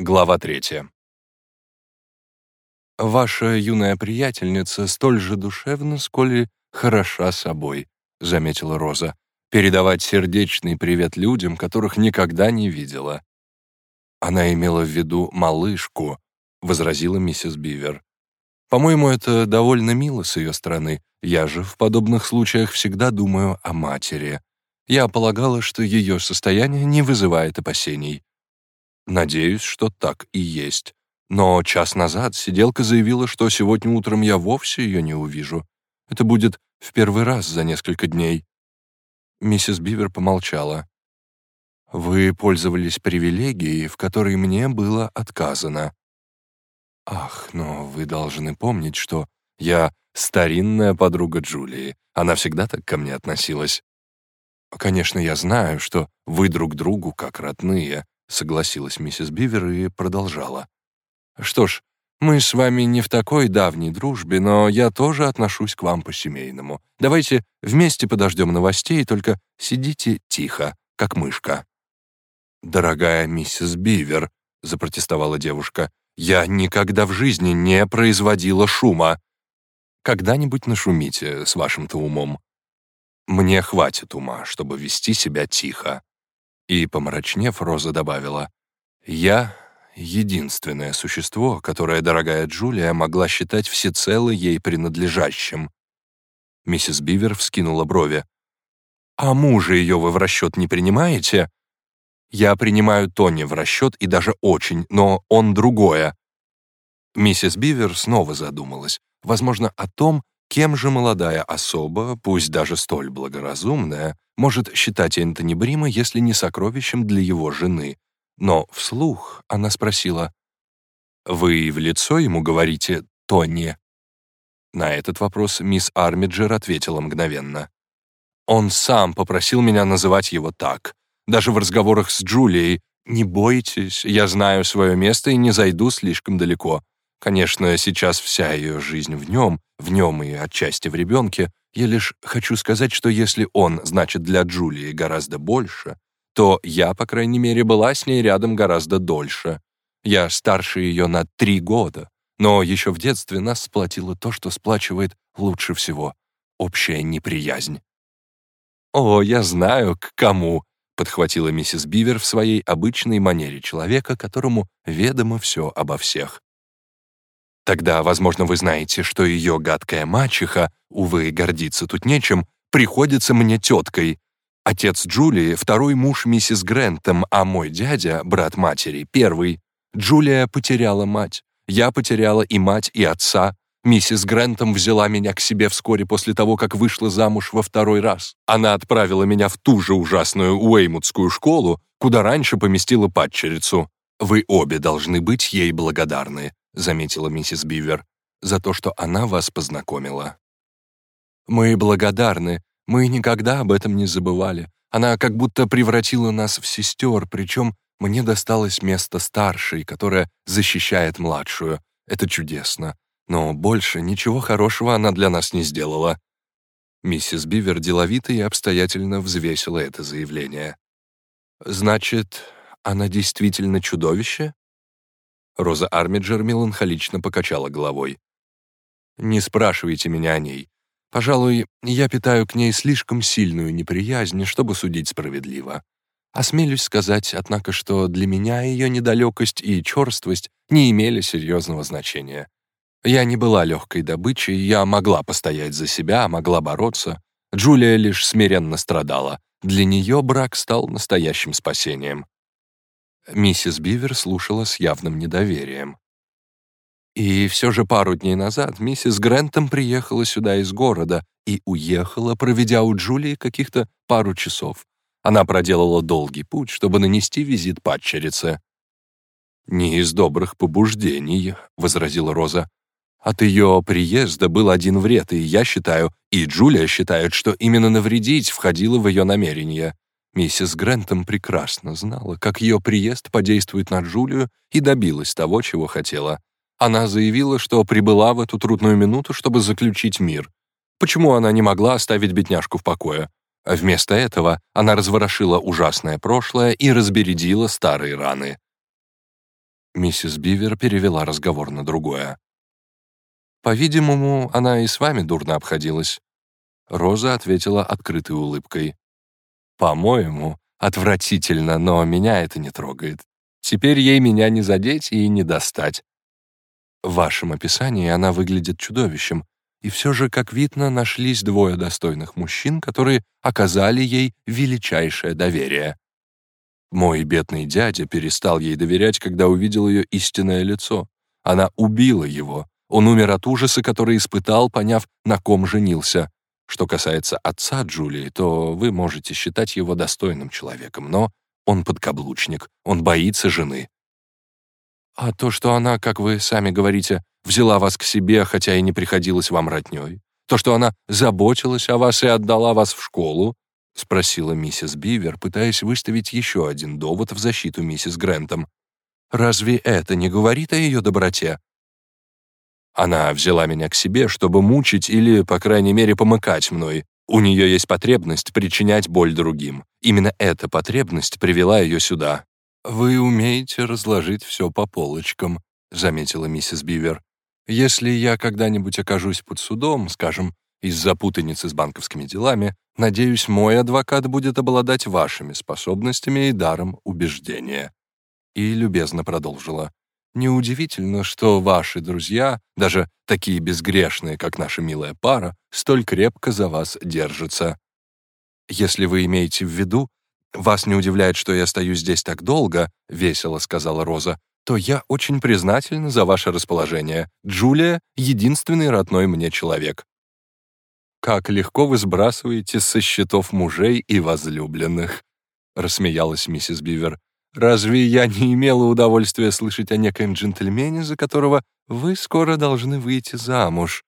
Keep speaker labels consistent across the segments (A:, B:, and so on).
A: Глава третья. «Ваша юная приятельница столь же душевна, сколь и хороша собой», — заметила Роза. «Передавать сердечный привет людям, которых никогда не видела». «Она имела в виду малышку», — возразила миссис Бивер. «По-моему, это довольно мило с ее стороны. Я же в подобных случаях всегда думаю о матери. Я полагала, что ее состояние не вызывает опасений». Надеюсь, что так и есть. Но час назад сиделка заявила, что сегодня утром я вовсе ее не увижу. Это будет в первый раз за несколько дней. Миссис Бивер помолчала. «Вы пользовались привилегией, в которой мне было отказано». «Ах, но вы должны помнить, что я старинная подруга Джулии. Она всегда так ко мне относилась. Конечно, я знаю, что вы друг другу как родные, согласилась миссис Бивер и продолжала. «Что ж, мы с вами не в такой давней дружбе, но я тоже отношусь к вам по-семейному. Давайте вместе подождем новостей, только сидите тихо, как мышка». «Дорогая миссис Бивер», — запротестовала девушка, «я никогда в жизни не производила шума. Когда-нибудь нашумите с вашим-то умом. Мне хватит ума, чтобы вести себя тихо. И, помрачнев, Роза добавила, «Я — единственное существо, которое дорогая Джулия могла считать всецело ей принадлежащим». Миссис Бивер вскинула брови. «А мужа ее вы в расчет не принимаете?» «Я принимаю Тони в расчет и даже очень, но он другое». Миссис Бивер снова задумалась, возможно, о том, кем же молодая особа, пусть даже столь благоразумная, может считать Энтони Брима, если не сокровищем для его жены. Но вслух она спросила, «Вы в лицо ему говорите «Тони»?» На этот вопрос мисс Армиджер ответила мгновенно. «Он сам попросил меня называть его так. Даже в разговорах с Джулией. Не бойтесь, я знаю свое место и не зайду слишком далеко. Конечно, сейчас вся ее жизнь в нем, в нем и отчасти в ребенке, я лишь хочу сказать, что если он значит для Джулии гораздо больше, то я, по крайней мере, была с ней рядом гораздо дольше. Я старше ее на три года, но еще в детстве нас сплотило то, что сплачивает лучше всего — общая неприязнь. «О, я знаю, к кому», — подхватила миссис Бивер в своей обычной манере человека, которому ведомо все обо всех. Тогда, возможно, вы знаете, что ее гадкая мачеха, увы, гордиться тут нечем, приходится мне теткой. Отец Джулии — второй муж миссис Грентом, а мой дядя, брат матери, первый. Джулия потеряла мать. Я потеряла и мать, и отца. Миссис Грентом взяла меня к себе вскоре после того, как вышла замуж во второй раз. Она отправила меня в ту же ужасную Уэймутскую школу, куда раньше поместила падчерицу. Вы обе должны быть ей благодарны заметила миссис Бивер, за то, что она вас познакомила. Мы благодарны, мы никогда об этом не забывали. Она как будто превратила нас в сестер, причем мне досталось место старшей, которая защищает младшую. Это чудесно. Но больше ничего хорошего она для нас не сделала. Миссис Бивер деловито и обстоятельно взвесила это заявление. «Значит, она действительно чудовище?» Роза Армиджер меланхолично покачала головой. «Не спрашивайте меня о ней. Пожалуй, я питаю к ней слишком сильную неприязнь, чтобы судить справедливо. Осмелюсь сказать, однако, что для меня ее недалекость и черствость не имели серьезного значения. Я не была легкой добычей, я могла постоять за себя, могла бороться. Джулия лишь смиренно страдала. Для нее брак стал настоящим спасением. Миссис Бивер слушала с явным недоверием. И все же пару дней назад миссис Грентом приехала сюда из города и уехала, проведя у Джулии каких-то пару часов. Она проделала долгий путь, чтобы нанести визит падчерице. «Не из добрых побуждений», — возразила Роза. «От ее приезда был один вред, и я считаю, и Джулия считает, что именно навредить входило в ее намерение. Миссис Грентом прекрасно знала, как ее приезд подействует на Джулию и добилась того, чего хотела. Она заявила, что прибыла в эту трудную минуту, чтобы заключить мир. Почему она не могла оставить бедняжку в покое? А вместо этого она разворошила ужасное прошлое и разбередила старые раны. Миссис Бивер перевела разговор на другое. «По-видимому, она и с вами дурно обходилась». Роза ответила открытой улыбкой. «По-моему, отвратительно, но меня это не трогает. Теперь ей меня не задеть и не достать. В вашем описании она выглядит чудовищем, и все же, как видно, нашлись двое достойных мужчин, которые оказали ей величайшее доверие. Мой бедный дядя перестал ей доверять, когда увидел ее истинное лицо. Она убила его. Он умер от ужаса, который испытал, поняв, на ком женился. Что касается отца Джулии, то вы можете считать его достойным человеком, но он подкаблучник, он боится жены. А то, что она, как вы сами говорите, взяла вас к себе, хотя и не приходилось вам роднёй, то, что она заботилась о вас и отдала вас в школу, — спросила миссис Бивер, пытаясь выставить еще один довод в защиту миссис Грентом. «Разве это не говорит о ее доброте?» Она взяла меня к себе, чтобы мучить или, по крайней мере, помыкать мной. У нее есть потребность причинять боль другим. Именно эта потребность привела ее сюда. «Вы умеете разложить все по полочкам», — заметила миссис Бивер. «Если я когда-нибудь окажусь под судом, скажем, из-за путаницы с банковскими делами, надеюсь, мой адвокат будет обладать вашими способностями и даром убеждения». И любезно продолжила. «Неудивительно, что ваши друзья, даже такие безгрешные, как наша милая пара, столь крепко за вас держатся. Если вы имеете в виду, вас не удивляет, что я стою здесь так долго, весело сказала Роза, то я очень признательна за ваше расположение. Джулия — единственный родной мне человек. «Как легко вы сбрасываете со счетов мужей и возлюбленных», — рассмеялась миссис Бивер. «Разве я не имела удовольствия слышать о некоем джентльмене, за которого вы скоро должны выйти замуж?»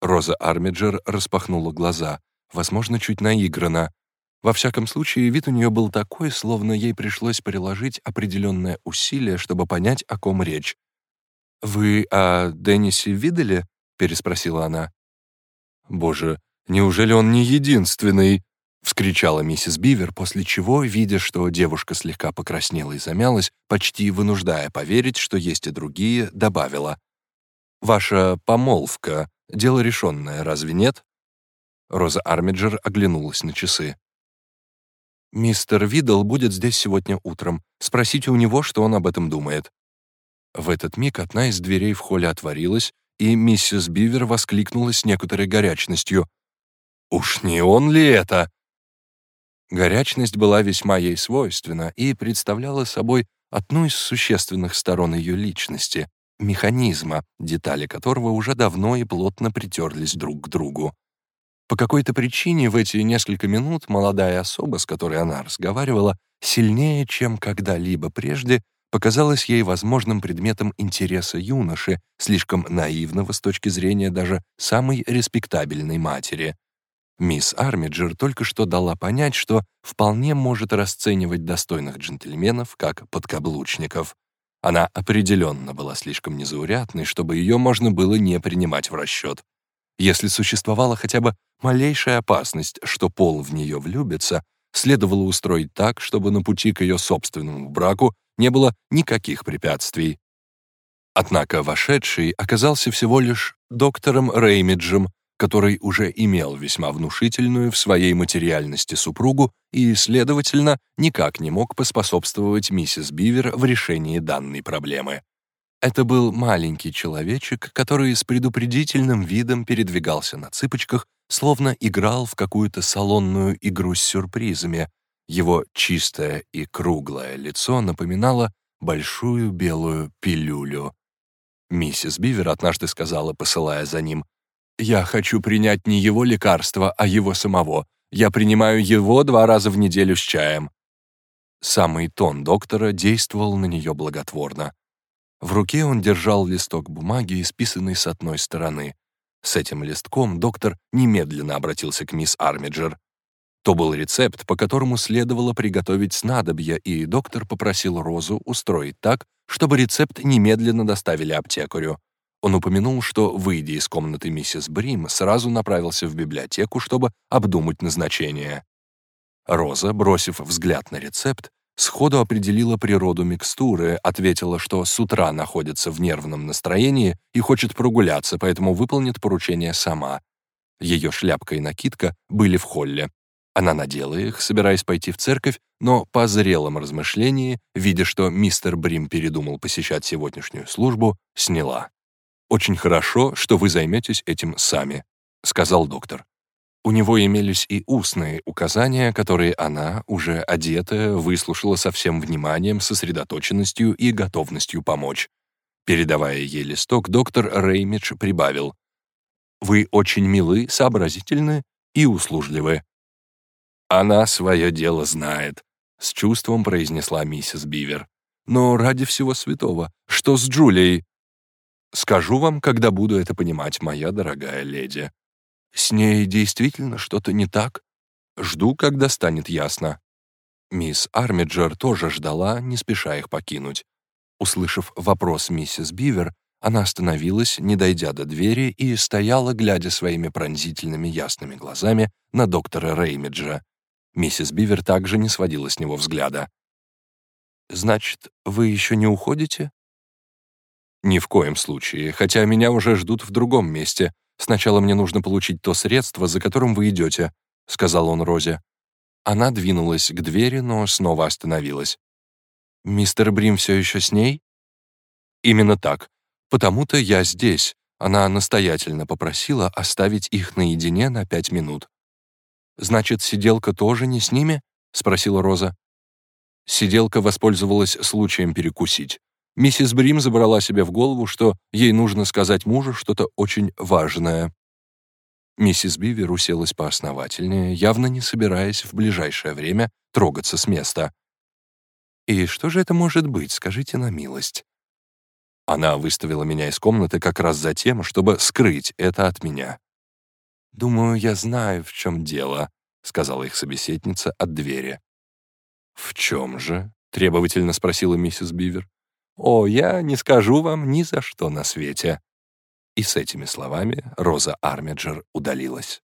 A: Роза Армиджер распахнула глаза возможно, чуть наигранно. Во всяком случае, вид у нее был такой, словно ей пришлось приложить определенное усилие, чтобы понять, о ком речь. «Вы о Деннисе видели?» — переспросила она. «Боже, неужели он не единственный?» — вскричала миссис Бивер, после чего, видя, что девушка слегка покраснела и замялась, почти вынуждая поверить, что есть и другие, добавила. «Ваша помолвка — дело решенное, разве нет?» Роза Армиджер оглянулась на часы. «Мистер Видл будет здесь сегодня утром. Спросите у него, что он об этом думает». В этот миг одна из дверей в холле отворилась, и миссис Бивер воскликнула с некоторой горячностью. «Уж не он ли это?» Горячность была весьма ей свойственна и представляла собой одну из существенных сторон ее личности, механизма, детали которого уже давно и плотно притерлись друг к другу. По какой-то причине в эти несколько минут молодая особа, с которой она разговаривала, сильнее, чем когда-либо прежде, показалась ей возможным предметом интереса юноши, слишком наивного с точки зрения даже самой респектабельной матери. Мисс Армиджер только что дала понять, что вполне может расценивать достойных джентльменов как подкаблучников. Она определенно была слишком незаурядной, чтобы ее можно было не принимать в расчет. Если существовала хотя бы малейшая опасность, что Пол в нее влюбится, следовало устроить так, чтобы на пути к ее собственному браку не было никаких препятствий. Однако вошедший оказался всего лишь доктором Реймиджем, который уже имел весьма внушительную в своей материальности супругу и, следовательно, никак не мог поспособствовать миссис Бивер в решении данной проблемы. Это был маленький человечек, который с предупредительным видом передвигался на цыпочках, словно играл в какую-то салонную игру с сюрпризами. Его чистое и круглое лицо напоминало большую белую пилюлю. Миссис Бивер однажды сказала, посылая за ним, «Я хочу принять не его лекарство, а его самого. Я принимаю его два раза в неделю с чаем». Самый тон доктора действовал на нее благотворно. В руке он держал листок бумаги, исписанный с одной стороны. С этим листком доктор немедленно обратился к мисс Армиджер. То был рецепт, по которому следовало приготовить снадобье, и доктор попросил Розу устроить так, чтобы рецепт немедленно доставили аптекарю. Он упомянул, что, выйдя из комнаты миссис Брим, сразу направился в библиотеку, чтобы обдумать назначение. Роза, бросив взгляд на рецепт, сходу определила природу микстуры, ответила, что с утра находится в нервном настроении и хочет прогуляться, поэтому выполнит поручение сама. Ее шляпка и накидка были в холле. Она надела их, собираясь пойти в церковь, но по зрелом размышлении, видя, что мистер Брим передумал посещать сегодняшнюю службу, сняла. «Очень хорошо, что вы займетесь этим сами», — сказал доктор. У него имелись и устные указания, которые она, уже одетая, выслушала со всем вниманием, сосредоточенностью и готовностью помочь. Передавая ей листок, доктор Реймидж прибавил. «Вы очень милы, сообразительны и услужливы». «Она свое дело знает», — с чувством произнесла миссис Бивер. «Но ради всего святого, что с Джулией?» «Скажу вам, когда буду это понимать, моя дорогая леди», с ней действительно что-то не так? Жду, когда станет ясно. Мисс Армиджер тоже ждала, не спеша их покинуть. Услышав вопрос миссис Бивер, она остановилась, не дойдя до двери, и стояла, глядя своими пронзительными ясными глазами на доктора Реймиджа. Миссис Бивер также не сводила с него взгляда. «Значит, вы еще не уходите?» «Ни в коем случае, хотя меня уже ждут в другом месте. «Сначала мне нужно получить то средство, за которым вы идете», — сказал он Розе. Она двинулась к двери, но снова остановилась. «Мистер Брим все еще с ней?» «Именно так. Потому-то я здесь». Она настоятельно попросила оставить их наедине на пять минут. «Значит, сиделка тоже не с ними?» — спросила Роза. Сиделка воспользовалась случаем перекусить. Миссис Брим забрала себе в голову, что ей нужно сказать мужу что-то очень важное. Миссис Бивер уселась поосновательнее, явно не собираясь в ближайшее время трогаться с места. «И что же это может быть, скажите на милость?» Она выставила меня из комнаты как раз за тем, чтобы скрыть это от меня. «Думаю, я знаю, в чем дело», — сказала их собеседница от двери. «В чем же?» — требовательно спросила миссис Бивер. «О, я не скажу вам ни за что на свете». И с этими словами Роза Армиджер удалилась.